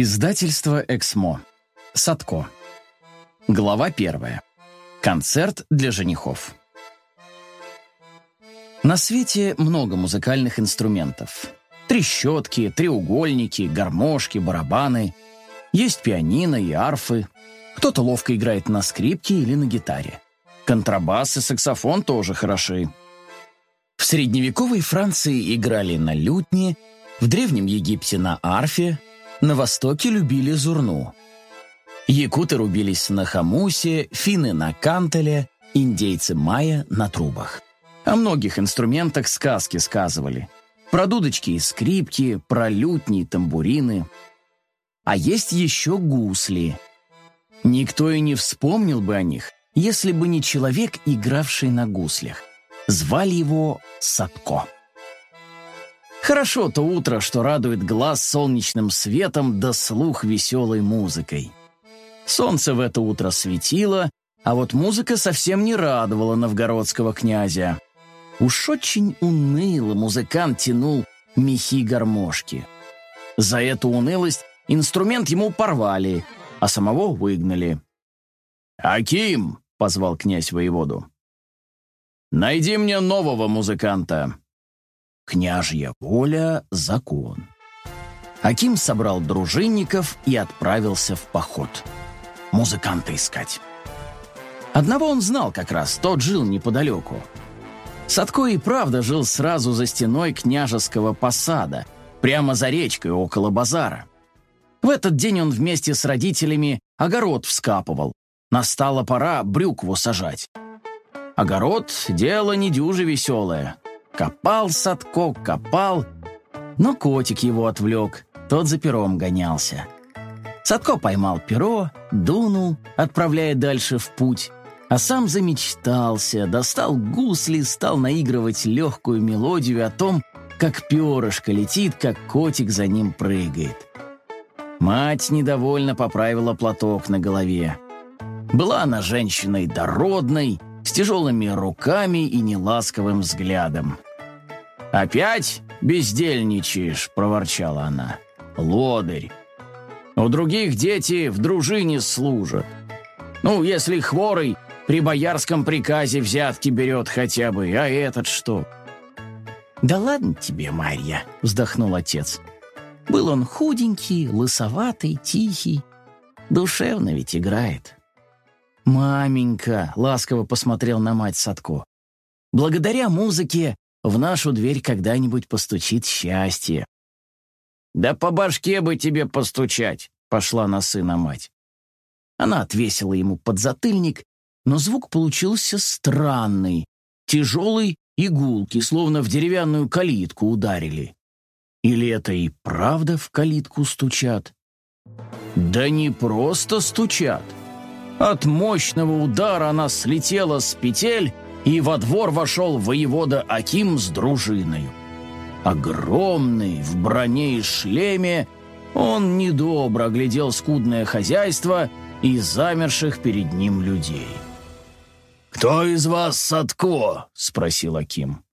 Издательство «Эксмо». Садко. Глава первая. Концерт для женихов. На свете много музыкальных инструментов. Трещотки, треугольники, гармошки, барабаны. Есть пианино и арфы. Кто-то ловко играет на скрипке или на гитаре. Контрабас и саксофон тоже хороши. В средневековой Франции играли на лютне, в Древнем Египте на арфе, на Востоке любили зурну. Якуты рубились на хамусе, финны на кантеле, индейцы майя на трубах. О многих инструментах сказки сказывали. Про дудочки и скрипки, про лютни и тамбурины. А есть еще гусли. Никто и не вспомнил бы о них, если бы не человек, игравший на гуслях. Звали его Садко. Хорошо то утро, что радует глаз солнечным светом да слух веселой музыкой. Солнце в это утро светило, а вот музыка совсем не радовала новгородского князя. Уж очень уныло музыкант тянул мехи гармошки. За эту унылость инструмент ему порвали, а самого выгнали. «Аким!» — позвал князь воеводу. «Найди мне нового музыканта». Княжья воля — закон. Аким собрал дружинников и отправился в поход. Музыканта искать. Одного он знал как раз, тот жил неподалеку. Садко и правда жил сразу за стеной княжеского посада, прямо за речкой около базара. В этот день он вместе с родителями огород вскапывал. Настала пора брюкву сажать. Огород — дело не дюже веселое. Копал Садко, копал, но котик его отвлек, тот за пером гонялся. Садко поймал перо, дунул, отправляя дальше в путь, а сам замечтался, достал гусли, стал наигрывать легкую мелодию о том, как перышко летит, как котик за ним прыгает. Мать недовольно поправила платок на голове. Была она женщиной дородной, с тяжелыми руками и неласковым взглядом. «Опять бездельничаешь?» — проворчала она. «Лодырь. У других дети в дружине служат. Ну, если хворый при боярском приказе взятки берет хотя бы, а этот что?» «Да ладно тебе, Марья», — вздохнул отец. Был он худенький, лысоватый, тихий. Душевно ведь играет. «Маменька», — ласково посмотрел на мать Садко, «благодаря музыке в нашу дверь когда-нибудь постучит счастье. «Да по башке бы тебе постучать!» — пошла на сына мать. Она отвесила ему подзатыльник, но звук получился странный, тяжелый и словно в деревянную калитку ударили. Или это и правда в калитку стучат? Да не просто стучат. От мощного удара она слетела с петель и во двор вошел воевода Аким с дружиною. Огромный, в броне и шлеме, он недобро оглядел скудное хозяйство и замерших перед ним людей. «Кто из вас Садко?» — спросил Аким.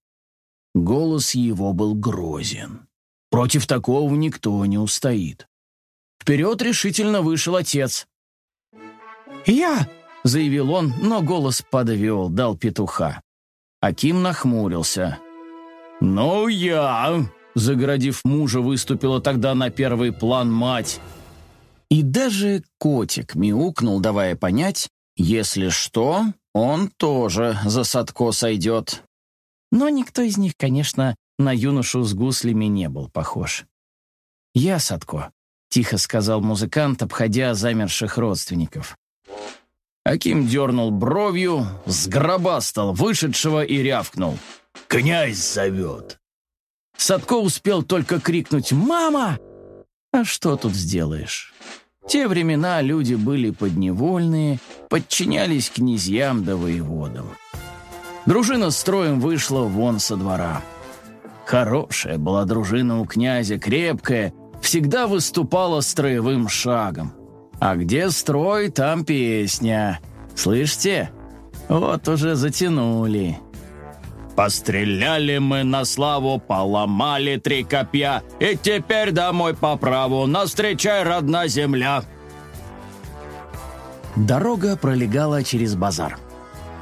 Голос его был грозен. Против такого никто не устоит. Вперед решительно вышел отец. «Я!» Заявил он, но голос подвел, дал петуха. Аким нахмурился. «Ну я!» — загородив мужа, выступила тогда на первый план мать. И даже котик мяукнул, давая понять, если что, он тоже за Садко сойдет. Но никто из них, конечно, на юношу с гуслями не был похож. «Я Садко», — тихо сказал музыкант, обходя замерших родственников. Аким дернул бровью, сгробастал вышедшего и рявкнул. «Князь зовет!» Садко успел только крикнуть «Мама!» А что тут сделаешь? те времена люди были подневольные, подчинялись князьям да воеводам. Дружина строем вышла вон со двора. Хорошая была дружина у князя, крепкая, всегда выступала строевым шагом. А где строй, там песня. Слышите? Вот уже затянули. Постреляли мы на славу, поломали три копья, и теперь домой по праву, навстречай, родна земля!» Дорога пролегала через базар.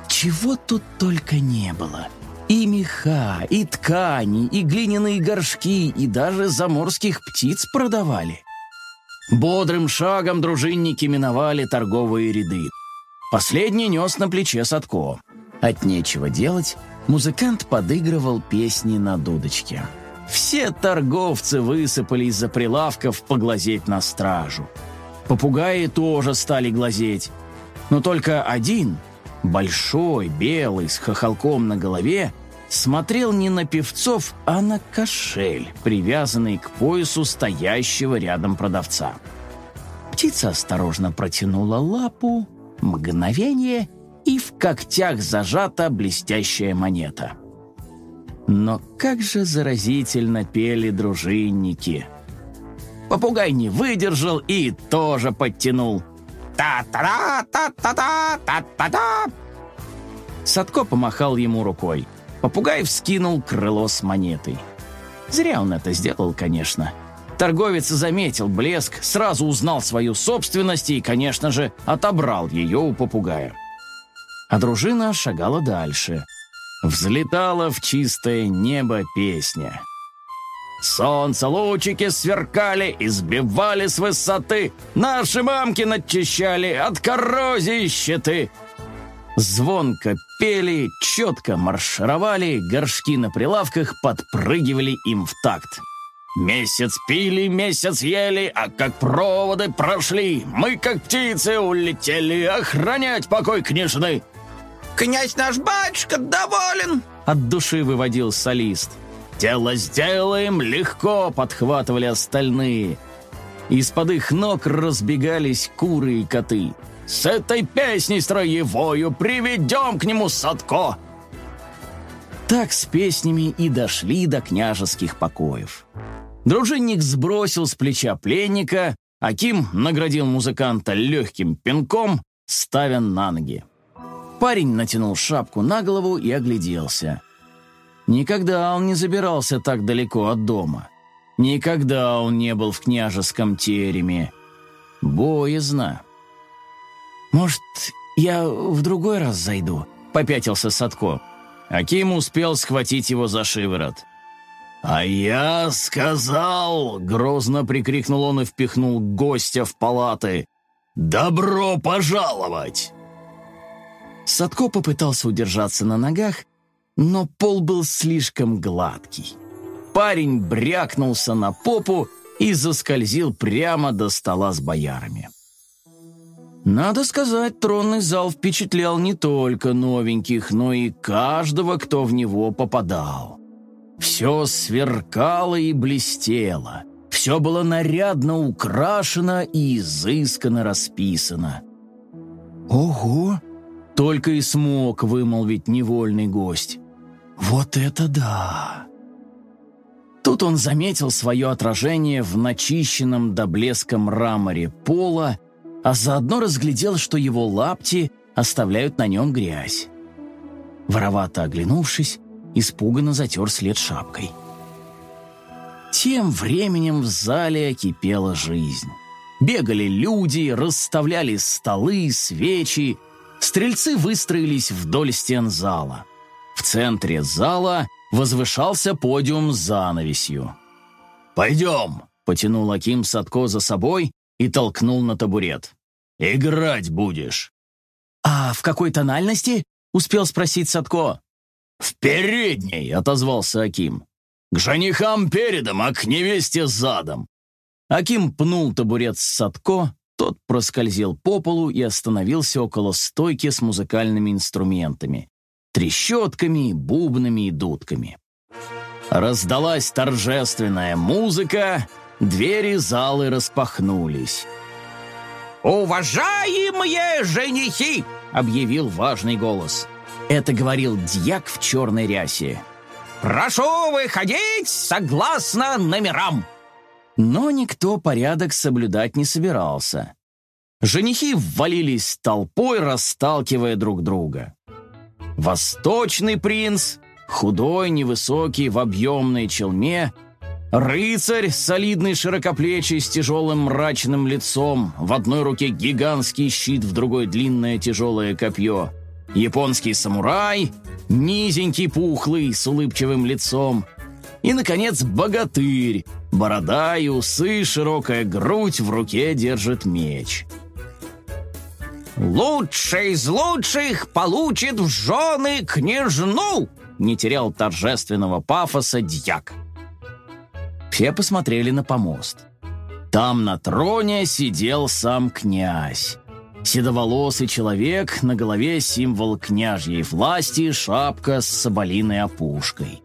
Чего тут только не было. И меха, и ткани, и глиняные горшки, и даже заморских птиц продавали. Бодрым шагом дружинники миновали торговые ряды. Последний нес на плече Садко. От нечего делать, музыкант подыгрывал песни на дудочке. Все торговцы высыпали из-за прилавков поглазеть на стражу. Попугаи тоже стали глазеть. Но только один, большой, белый, с хохолком на голове, смотрел не на певцов, а на кошель, привязанный к поясу стоящего рядом продавца. Птица осторожно протянула лапу, мгновение, и в когтях зажата блестящая монета. Но как же заразительно пели дружинники. Попугай не выдержал и тоже подтянул. «Та-та-та-та-та-та-та-та!» Садко помахал ему рукой. Попугай вскинул крыло с монетой. Зря он это сделал, конечно. Торговец заметил блеск, сразу узнал свою собственность и, конечно же, отобрал ее у попугая. А дружина шагала дальше. Взлетала в чистое небо песня. Солнце лучики сверкали и сбивали с высоты. Наши мамки начищали от коррозии щиты. Звонко пели, четко маршировали, горшки на прилавках подпрыгивали им в такт. Месяц пили, месяц ели, а как проводы прошли, мы как птицы улетели охранять покой княжны. «Князь наш батюшка доволен!» От души выводил солист. «Дело сделаем легко!» — подхватывали остальные. Из-под их ног разбегались куры и коты. С этой песней строевою приведем к нему Садко!» Так с песнями и дошли до княжеских покоев. Дружинник сбросил с плеча пленника, Аким наградил музыканта легким пинком, ставя на ноги. Парень натянул шапку на голову и огляделся. Никогда он не забирался так далеко от дома. Никогда он не был в княжеском тереме. Боязно. «Может, я в другой раз зайду?» — попятился Садко. Аким успел схватить его за шиворот. «А я сказал!» — грозно прикрикнул он и впихнул гостя в палаты. «Добро пожаловать!» Садко попытался удержаться на ногах, но пол был слишком гладкий. Парень брякнулся на попу и заскользил прямо до стола с боярами. Надо сказать, тронный зал впечатлял не только новеньких, но и каждого, кто в него попадал. Все сверкало и блестело. Все было нарядно украшено и изысканно расписано. «Ого!» — только и смог вымолвить невольный гость. «Вот это да!» Тут он заметил свое отражение в начищенном до блеска мраморе пола а заодно разглядел, что его лапти оставляют на нем грязь. Воровато оглянувшись, испуганно затер след шапкой. Тем временем в зале кипела жизнь. Бегали люди, расставляли столы, свечи. Стрельцы выстроились вдоль стен зала. В центре зала возвышался подиум с занавесью. «Пойдем!» — потянул Аким Садко за собой и толкнул на табурет. «Играть будешь». «А в какой тональности?» — успел спросить Садко. «В передней», — отозвался Аким. «К женихам передом, а к невесте задом». Аким пнул табурет с Садко, тот проскользил по полу и остановился около стойки с музыкальными инструментами. Трещотками, бубнами и дудками. Раздалась торжественная музыка, Двери залы распахнулись. «Уважаемые женихи!» — объявил важный голос. Это говорил дьяк в черной рясе. «Прошу выходить согласно номерам!» Но никто порядок соблюдать не собирался. Женихи ввалились толпой, расталкивая друг друга. Восточный принц худой, невысокий, в объемной челме, рыцарь, солидный широкоплечий, с тяжелым мрачным лицом, в одной руке гигантский щит, в другой длинное тяжелое копье, японский самурай, низенький, пухлый, с улыбчивым лицом, и, наконец, богатырь, борода и усы, широкая грудь, в руке держит меч — «Лучший из лучших получит в жены княжну!» Не терял торжественного пафоса дьяк. Все посмотрели на помост. Там на троне сидел сам князь. Седоволосый человек, на голове символ княжьей власти, шапка с соболиной опушкой.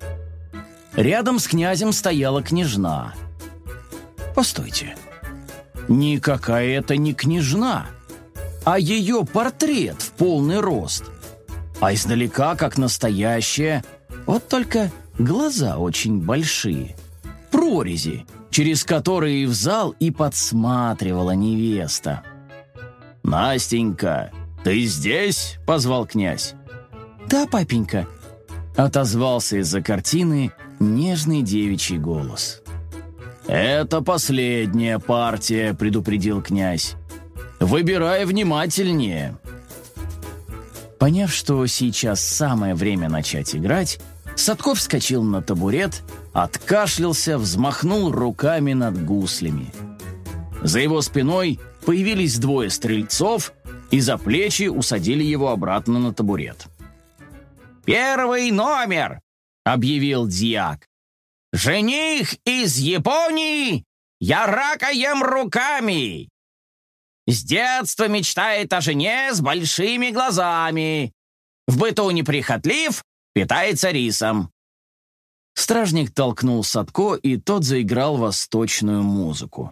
Рядом с князем стояла княжна. Постойте, никакая это не княжна а ее портрет в полный рост. А издалека, как настоящая, вот только глаза очень большие. Прорези, через которые в зал и подсматривала невеста. «Настенька, ты здесь?» — позвал князь. «Да, папенька», — отозвался из-за картины нежный девичий голос. «Это последняя партия», — предупредил князь. Выбирай внимательнее». Поняв, что сейчас самое время начать играть, Садков вскочил на табурет, откашлялся, взмахнул руками над гуслями. За его спиной появились двое стрельцов и за плечи усадили его обратно на табурет. «Первый номер!» — объявил Дьяк. «Жених из Японии! Я ракаем руками! С детства мечтает о жене с большими глазами. В быту неприхотлив, питается рисом». Стражник толкнул Садко, и тот заиграл восточную музыку.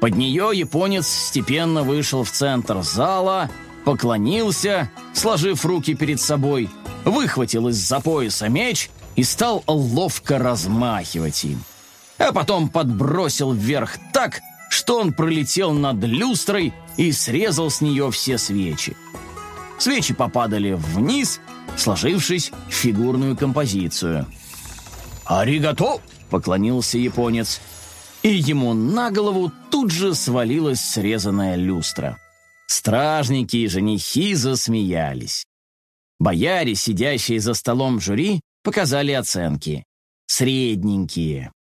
Под нее японец степенно вышел в центр зала, поклонился, сложив руки перед собой, выхватил из-за пояса меч и стал ловко размахивать им. А потом подбросил вверх так, что он пролетел над люстрой и срезал с нее все свечи. Свечи попадали вниз, сложившись в фигурную композицию. «Аригато!» — поклонился японец. И ему на голову тут же свалилась срезанная люстра. Стражники и женихи засмеялись. Бояре, сидящие за столом жюри, показали оценки. Средненькие.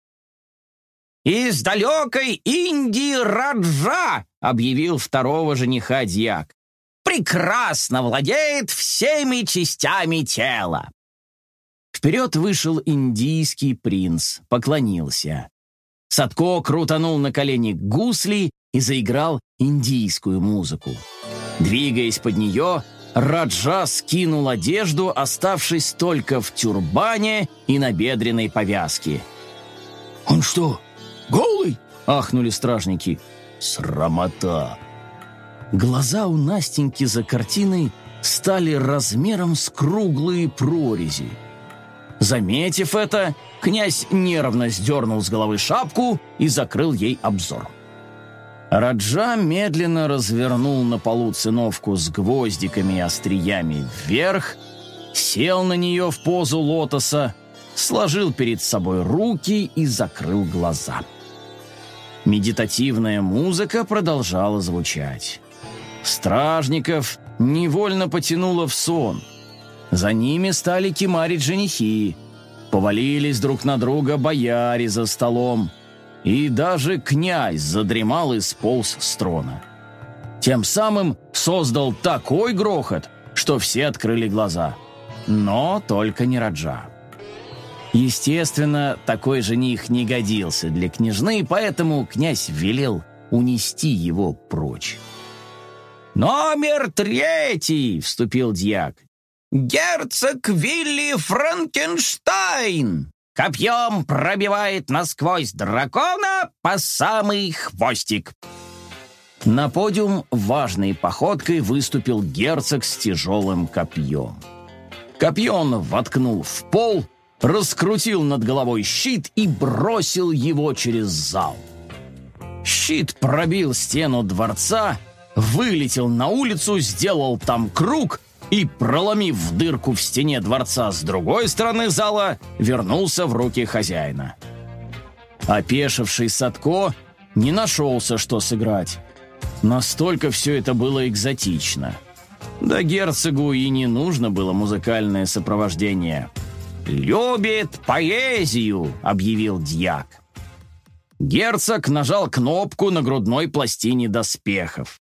«Из далекой Индии Раджа!» — объявил второго жениха дьяк. «Прекрасно владеет всеми частями тела!» Вперед вышел индийский принц, поклонился. Садко крутанул на колени гусли и заиграл индийскую музыку. Двигаясь под нее, Раджа скинул одежду, оставшись только в тюрбане и на бедренной повязке. «Он что, «Голый!» — ахнули стражники. «Срамота!» Глаза у Настеньки за картиной стали размером с круглые прорези. Заметив это, князь нервно сдернул с головы шапку и закрыл ей обзор. Раджа медленно развернул на полу циновку с гвоздиками и остриями вверх, сел на нее в позу лотоса, сложил перед собой руки и закрыл глаза. Медитативная музыка продолжала звучать. Стражников невольно потянуло в сон. За ними стали кемарить женихи. Повалились друг на друга бояре за столом. И даже князь задремал и сполз с трона. Тем самым создал такой грохот, что все открыли глаза. Но только не Раджа. Естественно, такой жених не годился для княжны, поэтому князь велел унести его прочь. «Номер третий!» — вступил дьяк. «Герцог Вилли Франкенштайн! Копьем пробивает насквозь дракона по самый хвостик!» На подиум важной походкой выступил герцог с тяжелым копьем. Копье он воткнул в пол — раскрутил над головой щит и бросил его через зал. Щит пробил стену дворца, вылетел на улицу, сделал там круг и, проломив дырку в стене дворца с другой стороны зала, вернулся в руки хозяина. Опешивший Садко не нашелся, что сыграть. Настолько все это было экзотично. Да герцогу и не нужно было музыкальное сопровождение. «Любит поэзию», — объявил дьяк. Герцог нажал кнопку на грудной пластине доспехов.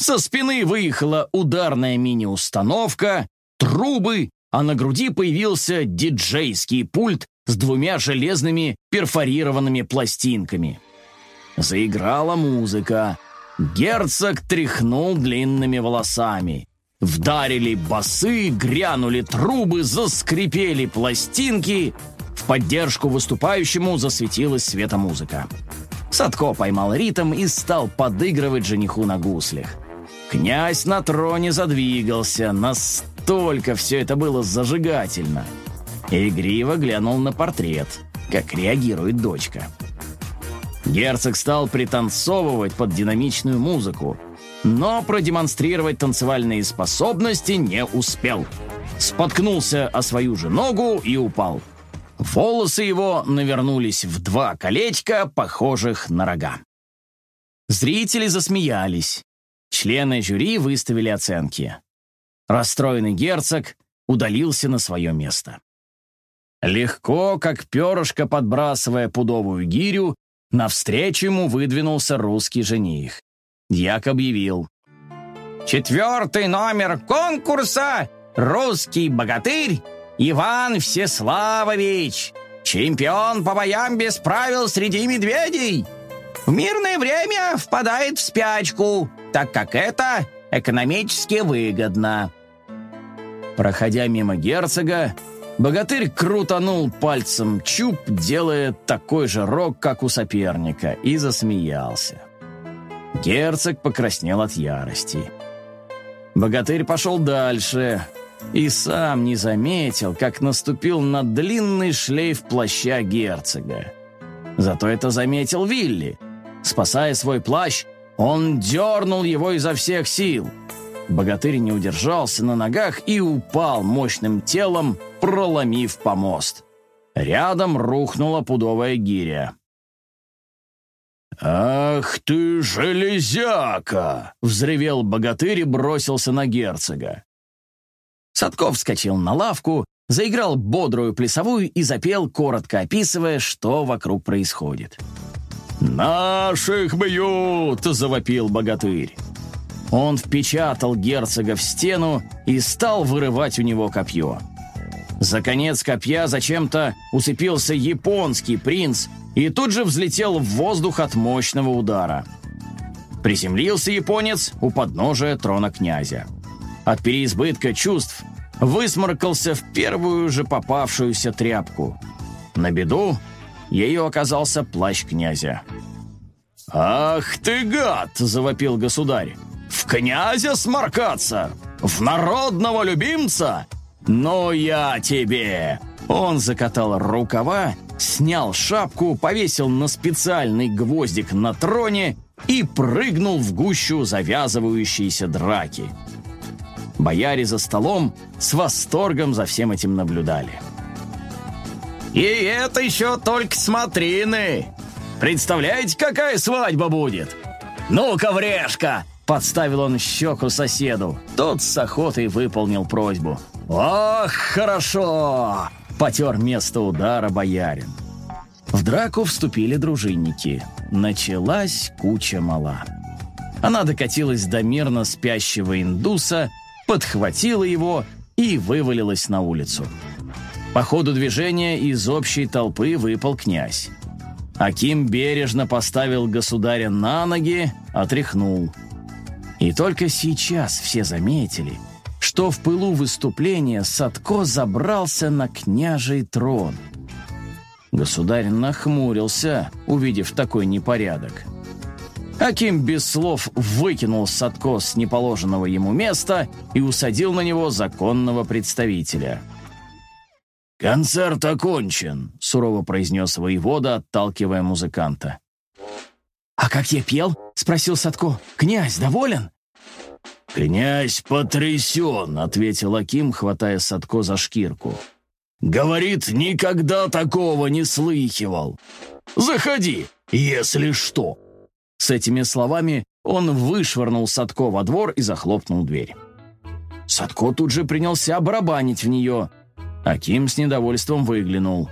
Со спины выехала ударная мини-установка, трубы, а на груди появился диджейский пульт с двумя железными перфорированными пластинками. Заиграла музыка. Герцог тряхнул длинными волосами. Вдарили басы, грянули трубы, заскрипели пластинки. В поддержку выступающему засветилась светомузыка. Садко поймал ритм и стал подыгрывать жениху на гуслях. Князь на троне задвигался, настолько все это было зажигательно. Игриво глянул на портрет, как реагирует дочка. Герцог стал пританцовывать под динамичную музыку, но продемонстрировать танцевальные способности не успел. Споткнулся о свою же ногу и упал. Волосы его навернулись в два колечка, похожих на рога. Зрители засмеялись. Члены жюри выставили оценки. Расстроенный герцог удалился на свое место. Легко, как перышко подбрасывая пудовую гирю, навстречу ему выдвинулся русский жених. Дьяк объявил. «Четвертый номер конкурса — русский богатырь Иван Всеславович, чемпион по боям без правил среди медведей. В мирное время впадает в спячку, так как это экономически выгодно». Проходя мимо герцога, богатырь крутанул пальцем чуб, делая такой же рог, как у соперника, и засмеялся. Герцог покраснел от ярости. Богатырь пошел дальше и сам не заметил, как наступил на длинный шлейф плаща герцога. Зато это заметил Вилли. Спасая свой плащ, он дернул его изо всех сил. Богатырь не удержался на ногах и упал мощным телом, проломив помост. Рядом рухнула пудовая гиря. «Ах ты, железяка!» — взревел богатырь и бросился на герцога. Садков вскочил на лавку, заиграл бодрую плясовую и запел, коротко описывая, что вокруг происходит. «Наших бьют!» — завопил богатырь. Он впечатал герцога в стену и стал вырывать у него копье. За конец копья зачем-то уцепился японский принц и тут же взлетел в воздух от мощного удара. Приземлился японец у подножия трона князя. От переизбытка чувств высморкался в первую же попавшуюся тряпку. На беду ею оказался плащ князя. «Ах ты гад!» — завопил государь. «В князя сморкаться! В народного любимца! Но я тебе!» Он закатал рукава, снял шапку, повесил на специальный гвоздик на троне и прыгнул в гущу завязывающейся драки. Бояре за столом с восторгом за всем этим наблюдали. «И это еще только смотрины! Представляете, какая свадьба будет? Ну-ка, врешка!» Подставил он щеку соседу. Тот с охотой выполнил просьбу. «Ох, хорошо!» Потер место удара боярин. В драку вступили дружинники. Началась куча мала. Она докатилась до мирно спящего индуса, подхватила его и вывалилась на улицу. По ходу движения из общей толпы выпал князь. Аким бережно поставил государя на ноги, отряхнул. И только сейчас все заметили, что в пылу выступления Садко забрался на княжий трон. Государь нахмурился, увидев такой непорядок. Аким без слов выкинул Садко с неположенного ему места и усадил на него законного представителя – «Концерт окончен», — сурово произнес воевода, отталкивая музыканта. «А как я пел?» — спросил Садко. «Князь доволен?» «Князь потрясен», — ответил Аким, хватая Садко за шкирку. «Говорит, никогда такого не слыхивал. Заходи, если что». С этими словами он вышвырнул Садко во двор и захлопнул дверь. Садко тут же принялся барабанить в нее. Аким с недовольством выглянул.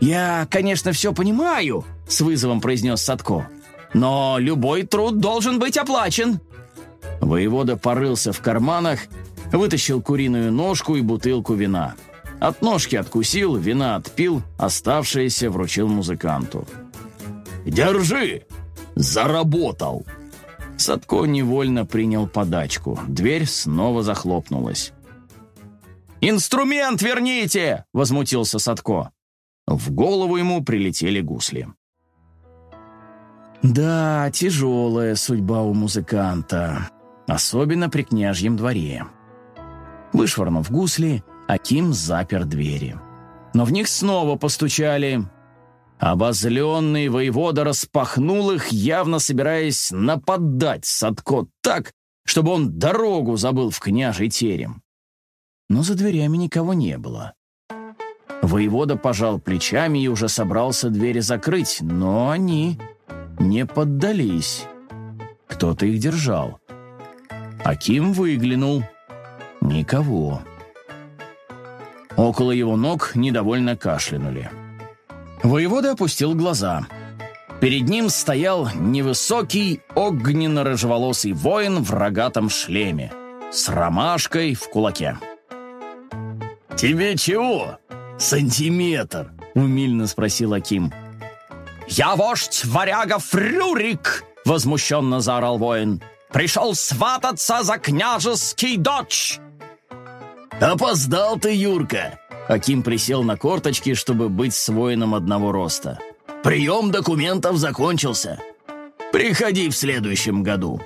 «Я, конечно, все понимаю», — с вызовом произнес Садко. «Но любой труд должен быть оплачен». Воевода порылся в карманах, вытащил куриную ножку и бутылку вина. От ножки откусил, вина отпил, оставшееся вручил музыканту. «Держи! Заработал!» Садко невольно принял подачку. Дверь снова захлопнулась. «Инструмент верните!» — возмутился Садко. В голову ему прилетели гусли. Да, тяжелая судьба у музыканта особенно при княжьем дворе. Вышвырнув гусли, Аким запер двери. Но в них снова постучали. Обозленный воевода распахнул их, явно собираясь нападать Садко так, чтобы он дорогу забыл в княжий терем. Но за дверями никого не было. Воевода пожал плечами и уже собрался двери закрыть, но они не поддались. Кто-то их держал. Аким выглянул. Никого. Около его ног недовольно кашлянули. Воевода опустил глаза. Перед ним стоял невысокий, огненно-рыжеволосый воин в рогатом шлеме, с ромашкой в кулаке. «Тебе чего? Сантиметр?» — умильно спросил Аким. «Я вождь варяга Фрюрик!» — возмущенно заорал воин. Пришел свататься за княжеский дочь!» «Опоздал ты, Юрка!» Аким присел на корточки, чтобы быть с воином одного роста. «Прием документов закончился. Приходи в следующем году».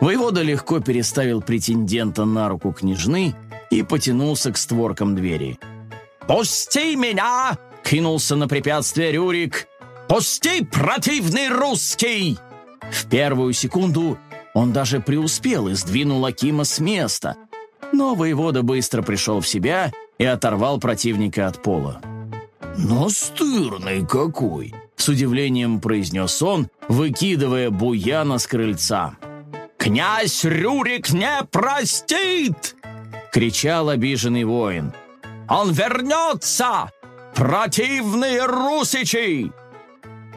Воевода легко переставил претендента на руку княжны и потянулся к створкам двери. «Пусти меня!» — кинулся на препятствие Рюрик. «Пусти, противный русский!» В первую секунду он даже преуспел и сдвинул Акима с места. Но воевода быстро пришел в себя и оторвал противника от пола. «Настырный какой!» — с удивлением произнес он, выкидывая буяна с крыльца. «Князь Рюрик не простит!» — кричал обиженный воин. «Он вернется! Противные русичи!»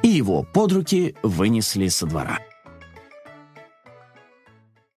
И его под руки вынесли со двора.